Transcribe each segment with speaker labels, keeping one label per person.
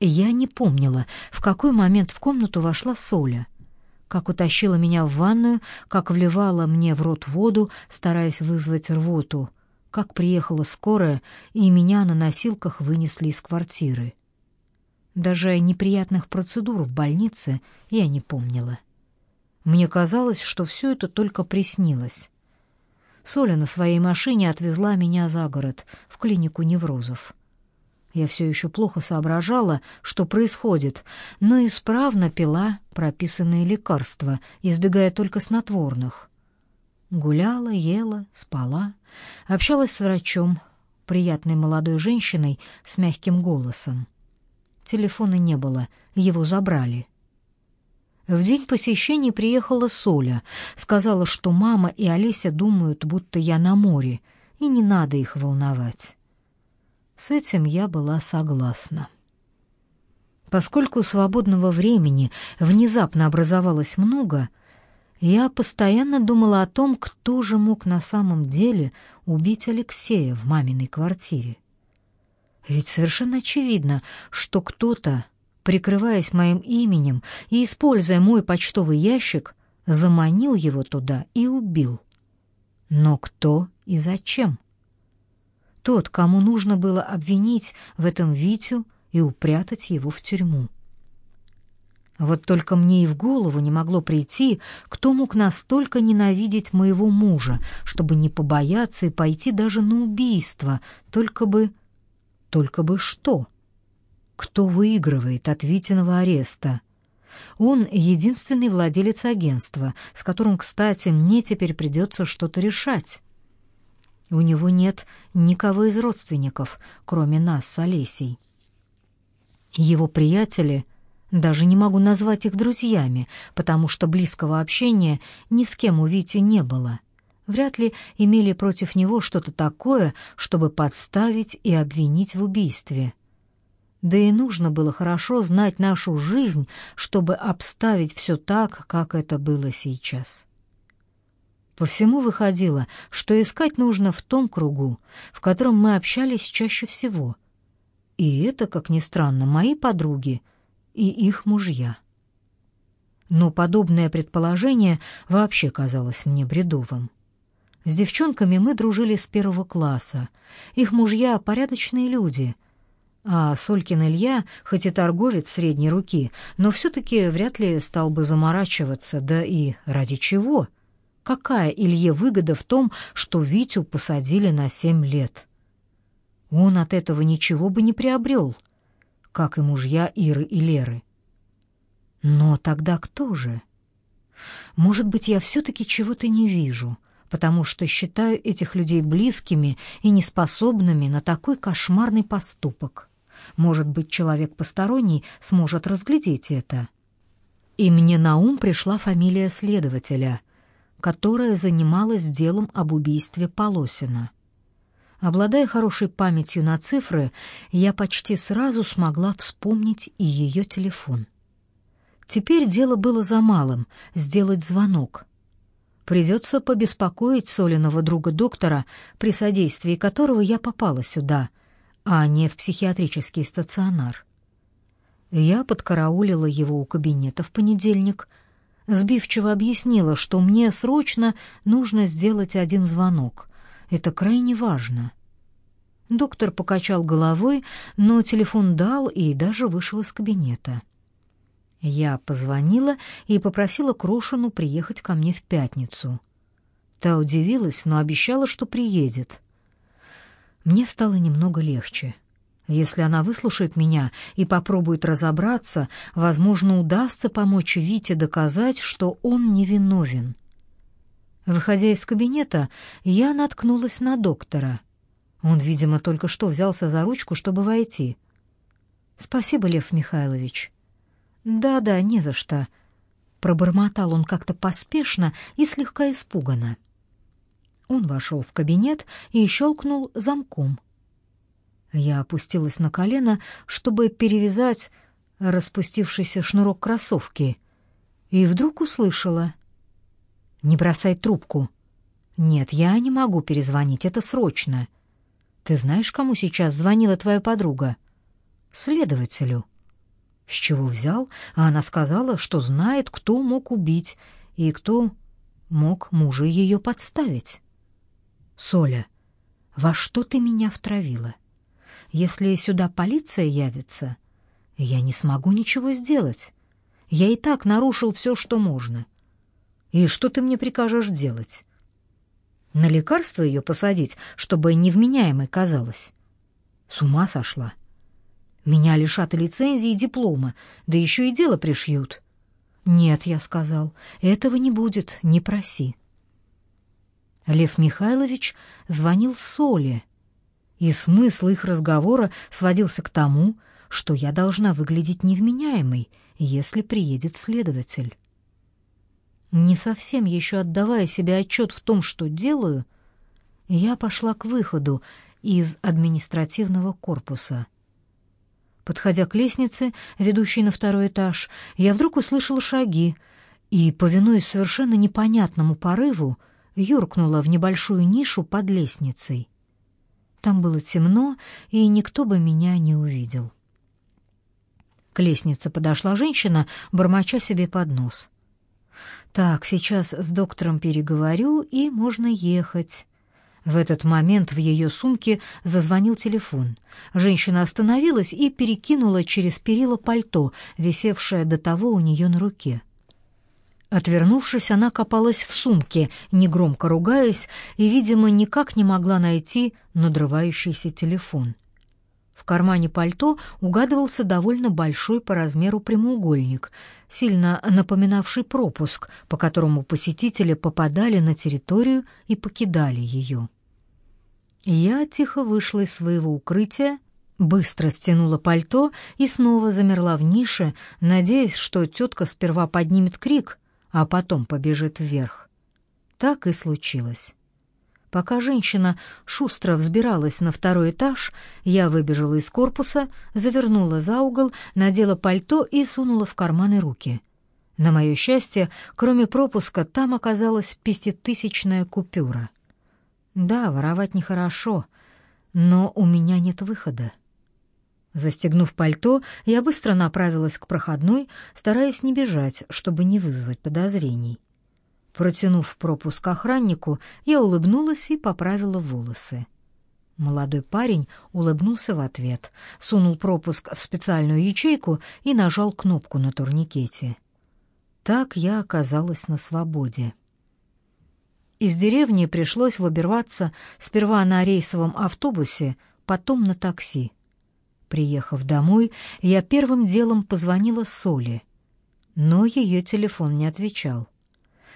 Speaker 1: Я не помнила, в какой момент в комнату вошла Соля. Как утащила меня в ванную, как вливала мне в рот воду, стараясь вызвать рвоту, как приехала скорая, и меня на носилках вынесли из квартиры. Даже неприятных процедур в больнице я не помнила. Мне казалось, что все это только приснилось. Соля на своей машине отвезла меня за город, в клинику неврозов. Я все еще плохо соображала, что происходит, но исправно пила прописанные лекарства, избегая только снотворных. Гуляла, ела, спала, общалась с врачом, приятной молодой женщиной с мягким голосом. Телефона не было, его забрали. В день посещения приехала Соля, сказала, что мама и Олеся думают, будто я на море, и не надо их волновать. С этим я была согласна. Поскольку свободного времени внезапно образовалось много, я постоянно думала о том, кто же мог на самом деле убить Алексея в маминой квартире. Ведь совершенно очевидно, что кто-то, прикрываясь моим именем и используя мой почтовый ящик, заманил его туда и убил. Но кто и зачем? Тот, кому нужно было обвинить в этом Витю и упрятать его в тюрьму. Вот только мне и в голову не могло прийти, кто мог настолько ненавидеть моего мужа, чтобы не побояться и пойти даже на убийство, только бы... Только бы что? Кто выигрывает от Витиного ареста? Он единственный владелец агентства, с которым, кстати, мне теперь придется что-то решать. У него нет никого из родственников, кроме нас с Олесей. Его приятели, даже не могу назвать их друзьями, потому что близкого общения ни с кем у Вити не было. Вряд ли имели против него что-то такое, чтобы подставить и обвинить в убийстве. Да и нужно было хорошо знать нашу жизнь, чтобы обставить все так, как это было сейчас. По всему выходило, что искать нужно в том кругу, в котором мы общались чаще всего. И это, как ни странно, мои подруги и их мужья. Но подобное предположение вообще казалось мне бредовым. С девчонками мы дружили с первого класса. Их мужья — порядочные люди. А Солькин Илья, хоть и торговец средней руки, но все-таки вряд ли стал бы заморачиваться, да и ради чего — Какая Илье выгода в том, что Витю посадили на семь лет? Он от этого ничего бы не приобрел, как и мужья Иры и Леры. Но тогда кто же? Может быть, я все-таки чего-то не вижу, потому что считаю этих людей близкими и неспособными на такой кошмарный поступок. Может быть, человек посторонний сможет разглядеть это. И мне на ум пришла фамилия следователя — которая занималась делом об убийстве Полосина. Обладая хорошей памятью на цифры, я почти сразу смогла вспомнить и ее телефон. Теперь дело было за малым — сделать звонок. Придется побеспокоить Солиного друга-доктора, при содействии которого я попала сюда, а не в психиатрический стационар. Я подкараулила его у кабинета в понедельник — сбивчиво объяснила, что мне срочно нужно сделать один звонок. Это крайне важно. Доктор покачал головой, но телефон дал и даже вышел из кабинета. Я позвонила и попросила Крошину приехать ко мне в пятницу. Та удивилась, но обещала, что приедет. Мне стало немного легче. Если она выслушает меня и попробует разобраться, возможно, удастся помочь Вите доказать, что он невиновен. Выходя из кабинета, я наткнулась на доктора. Он, видимо, только что взялся за ручку, чтобы войти. «Спасибо, Лев Михайлович». «Да-да, не за что», — пробормотал он как-то поспешно и слегка испуганно. Он вошел в кабинет и щелкнул замком — я опустилась на колено, чтобы перевязать распустившийся шнурок кроссовки, и вдруг услышала. «Не бросай трубку». «Нет, я не могу перезвонить, это срочно». «Ты знаешь, кому сейчас звонила твоя подруга?» «Следователю». С чего взял? А она сказала, что знает, кто мог убить и кто мог мужа ее подставить. Соля, во что ты меня втравила? Если сюда полиция явится, я не смогу ничего сделать. Я и так нарушил все, что можно. И что ты мне прикажешь делать? На лекарство ее посадить, чтобы невменяемой казалось? С ума сошла. Меня лишат лицензии, и диплома, да еще и дело пришьют. Нет, я сказал, этого не будет, не проси. Лев Михайлович звонил Соле, и смысл их разговора сводился к тому, что я должна выглядеть невменяемой, если приедет следователь. Не совсем еще отдавая себе отчет в том, что делаю, я пошла к выходу из административного корпуса — Подходя к лестнице, ведущей на второй этаж, я вдруг услышала шаги и, повинуясь совершенно непонятному порыву, юркнула в небольшую нишу под лестницей. Там было темно, и никто бы меня не увидел. К лестнице подошла женщина, бормоча себе под нос. «Так, сейчас с доктором переговорю, и можно ехать». В этот момент в ее сумке зазвонил телефон. Женщина остановилась и перекинула через перила пальто, висевшее до того у нее на руке. Отвернувшись, она копалась в сумке, негромко ругаясь, и, видимо, никак не могла найти надрывающийся телефон. В кармане пальто угадывался довольно большой по размеру прямоугольник, сильно напоминавший пропуск, по которому посетители попадали на территорию и покидали ее. Я тихо вышла из своего укрытия, быстро стянула пальто и снова замерла в нише, надеясь, что тетка сперва поднимет крик, а потом побежит вверх. Так и случилось. Пока женщина шустро взбиралась на второй этаж, я выбежала из корпуса, завернула за угол, надела пальто и сунула в карманы руки. На мое счастье, кроме пропуска, там оказалась пятитысячная купюра. Да, воровать нехорошо, но у меня нет выхода. Застегнув пальто, я быстро направилась к проходной, стараясь не бежать, чтобы не вызвать подозрений. Протянув пропуск охраннику, я улыбнулась и поправила волосы. Молодой парень улыбнулся в ответ, сунул пропуск в специальную ячейку и нажал кнопку на турникете. Так я оказалась на свободе. Из деревни пришлось выбираться сперва на рейсовом автобусе, потом на такси. Приехав домой, я первым делом позвонила Соле, но ее телефон не отвечал.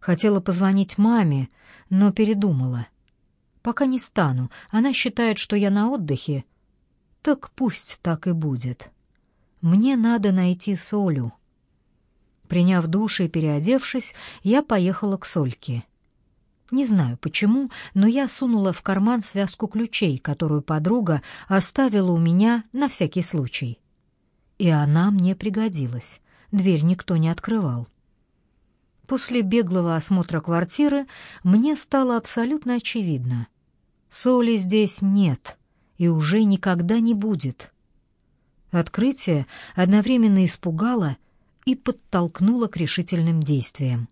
Speaker 1: Хотела позвонить маме, но передумала. Пока не стану, она считает, что я на отдыхе. Так пусть так и будет. Мне надо найти Солю. Приняв душ и переодевшись, я поехала к Сольке. Не знаю почему, но я сунула в карман связку ключей, которую подруга оставила у меня на всякий случай. И она мне пригодилась. Дверь никто не открывал. После беглого осмотра квартиры мне стало абсолютно очевидно. Соли здесь нет и уже никогда не будет. Открытие одновременно испугало и подтолкнуло к решительным действиям.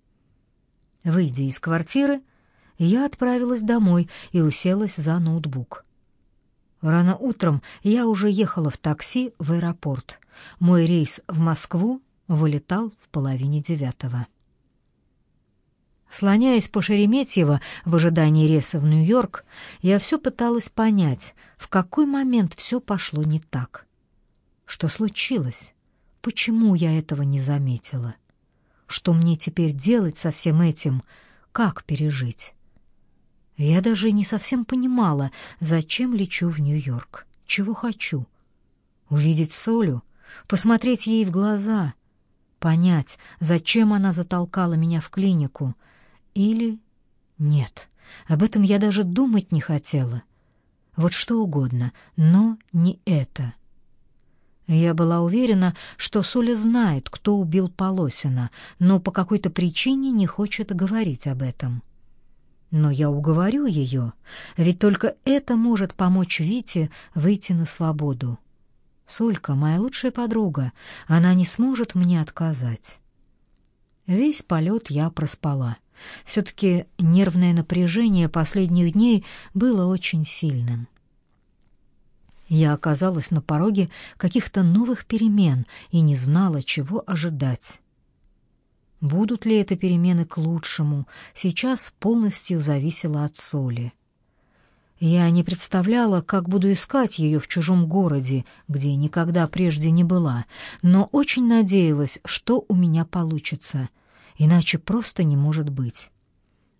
Speaker 1: Выйдя из квартиры, я отправилась домой и уселась за ноутбук. Рано утром я уже ехала в такси в аэропорт. Мой рейс в Москву вылетал в половине девятого. Слоняясь по Шереметьево в ожидании рейса в Нью-Йорк, я все пыталась понять, в какой момент все пошло не так. Что случилось? Почему я этого не заметила? Что мне теперь делать со всем этим? Как пережить? Я даже не совсем понимала, зачем лечу в Нью-Йорк, чего хочу. Увидеть Солю, посмотреть ей в глаза, понять, зачем она затолкала меня в клинику. Или нет, об этом я даже думать не хотела. Вот что угодно, но не это. Я была уверена, что Соля знает, кто убил Полосина, но по какой-то причине не хочет говорить об этом. — но я уговорю ее, ведь только это может помочь Вите выйти на свободу. Солька, моя лучшая подруга, она не сможет мне отказать. Весь полет я проспала. Все-таки нервное напряжение последних дней было очень сильным. Я оказалась на пороге каких-то новых перемен и не знала, чего ожидать. Будут ли это перемены к лучшему, сейчас полностью зависело от соли. Я не представляла, как буду искать ее в чужом городе, где никогда прежде не была, но очень надеялась, что у меня получится, иначе просто не может быть.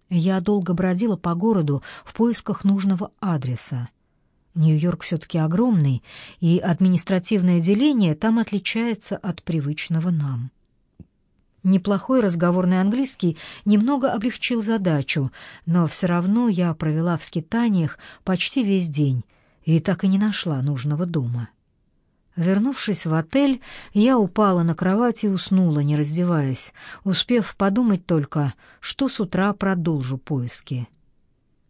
Speaker 1: Я долго бродила по городу в поисках нужного адреса. Нью-Йорк все-таки огромный, и административное деление там отличается от привычного нам. Неплохой разговорный английский немного облегчил задачу, но все равно я провела в скитаниях почти весь день и так и не нашла нужного дома. Вернувшись в отель, я упала на кровать и уснула, не раздеваясь, успев подумать только, что с утра продолжу поиски.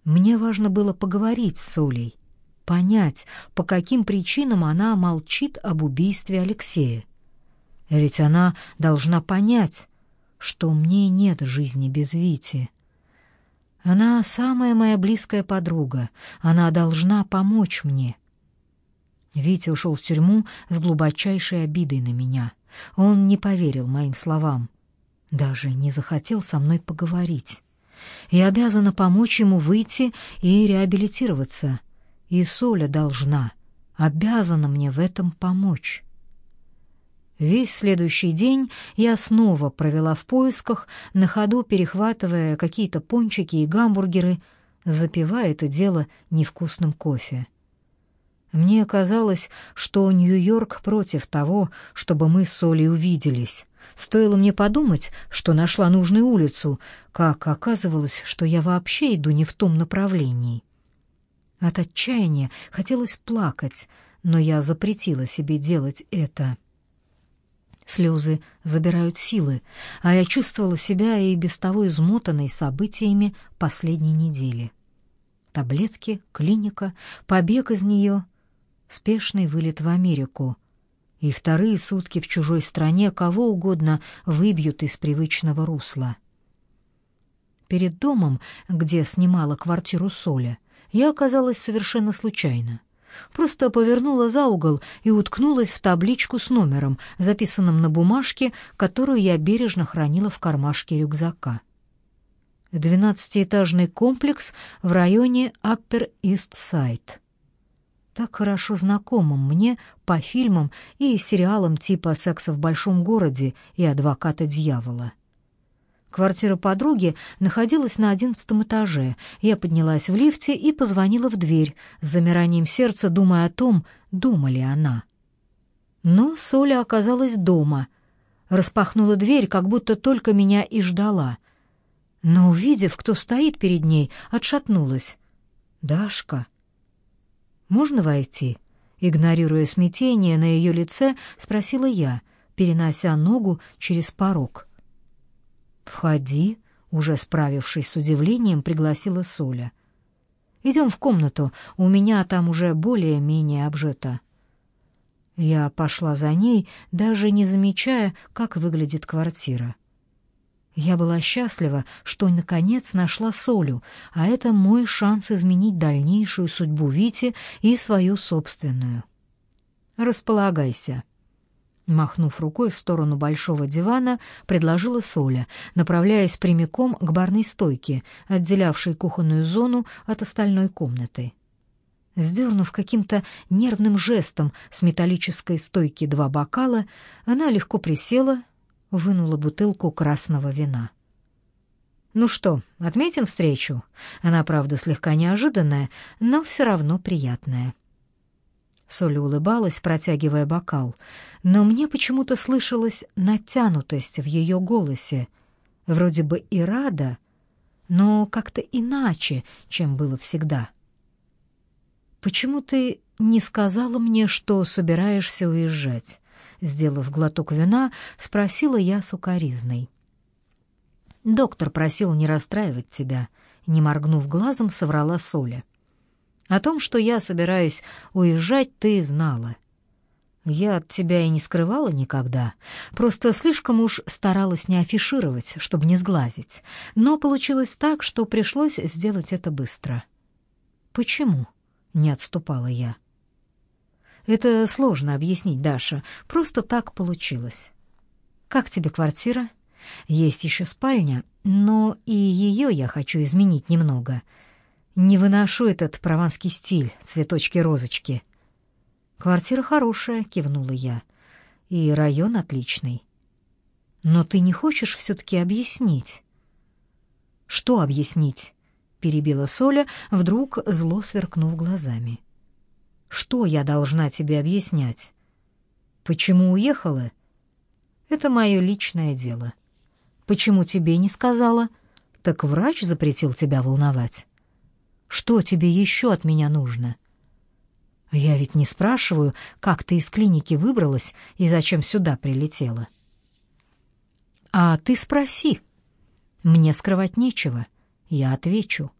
Speaker 1: Мне важно было поговорить с Солей, понять, по каким причинам она молчит об убийстве Алексея. Ведь она должна понять, что мне нет жизни без Вити. Она самая моя близкая подруга. Она должна помочь мне. Витя ушел в тюрьму с глубочайшей обидой на меня. Он не поверил моим словам. Даже не захотел со мной поговорить. Я обязана помочь ему выйти и реабилитироваться. И Соля должна, обязана мне в этом помочь. Весь следующий день я снова провела в поисках, на ходу перехватывая какие-то пончики и гамбургеры, запивая это дело невкусным кофе. Мне казалось, что Нью-Йорк против того, чтобы мы с Солей увиделись. Стоило мне подумать, что нашла нужную улицу, как оказывалось, что я вообще иду не в том направлении. От отчаяния хотелось плакать, но я запретила себе делать это. Слезы забирают силы, а я чувствовала себя и без того измотанной событиями последней недели. Таблетки, клиника, побег из нее, спешный вылет в Америку. И вторые сутки в чужой стране кого угодно выбьют из привычного русла. Перед домом, где снимала квартиру Соля, я оказалась совершенно случайно — Просто повернула за угол и уткнулась в табличку с номером, записанным на бумажке, которую я бережно хранила в кармашке рюкзака. Двенадцатиэтажный комплекс в районе Upper East Side. Так хорошо знакомым мне по фильмам и сериалам типа «Секса в большом городе» и «Адвоката дьявола». Квартира подруги находилась на одиннадцатом этаже. Я поднялась в лифте и позвонила в дверь, с замиранием сердца думая о том, дома ли она. Но Соля оказалась дома. Распахнула дверь, как будто только меня и ждала. Но, увидев, кто стоит перед ней, отшатнулась. «Дашка». «Можно войти?» Игнорируя смятение на ее лице, спросила я, перенося ногу через порог. «Входи», — уже справившись с удивлением, пригласила Соля. «Идем в комнату, у меня там уже более-менее обжито». Я пошла за ней, даже не замечая, как выглядит квартира. Я была счастлива, что наконец нашла Солю, а это мой шанс изменить дальнейшую судьбу Вити и свою собственную. «Располагайся», Махнув рукой в сторону большого дивана, предложила Соля, направляясь прямиком к барной стойке, отделявшей кухонную зону от остальной комнаты. Сдернув каким-то нервным жестом с металлической стойки два бокала, она легко присела, вынула бутылку красного вина. «Ну что, отметим встречу?» Она, правда, слегка неожиданная, но все равно приятная. Соля улыбалась, протягивая бокал, но мне почему-то слышалась натянутость в ее голосе, вроде бы и рада, но как-то иначе, чем было всегда. «Почему ты не сказала мне, что собираешься уезжать?» Сделав глоток вина, спросила я сукаризной. «Доктор просил не расстраивать тебя», — не моргнув глазом, соврала Соля. О том, что я собираюсь уезжать, ты знала. Я от тебя и не скрывала никогда. Просто слишком уж старалась не афишировать, чтобы не сглазить. Но получилось так, что пришлось сделать это быстро. Почему? Не отступала я. Это сложно объяснить, Даша. Просто так получилось. Как тебе квартира? Есть еще спальня, но и ее я хочу изменить немного. Не выношу этот прованский стиль, цветочки-розочки. Квартира хорошая, кивнула я. И район отличный. Но ты не хочешь все-таки объяснить? Что объяснить? Перебила Соля, вдруг зло сверкнув глазами. Что я должна тебе объяснять? Почему уехала? Это мое личное дело. Почему тебе не сказала? Так врач запретил тебя волновать. Что тебе еще от меня нужно? Я ведь не спрашиваю, как ты из клиники выбралась и зачем сюда прилетела. А ты спроси. Мне скрывать нечего. Я отвечу.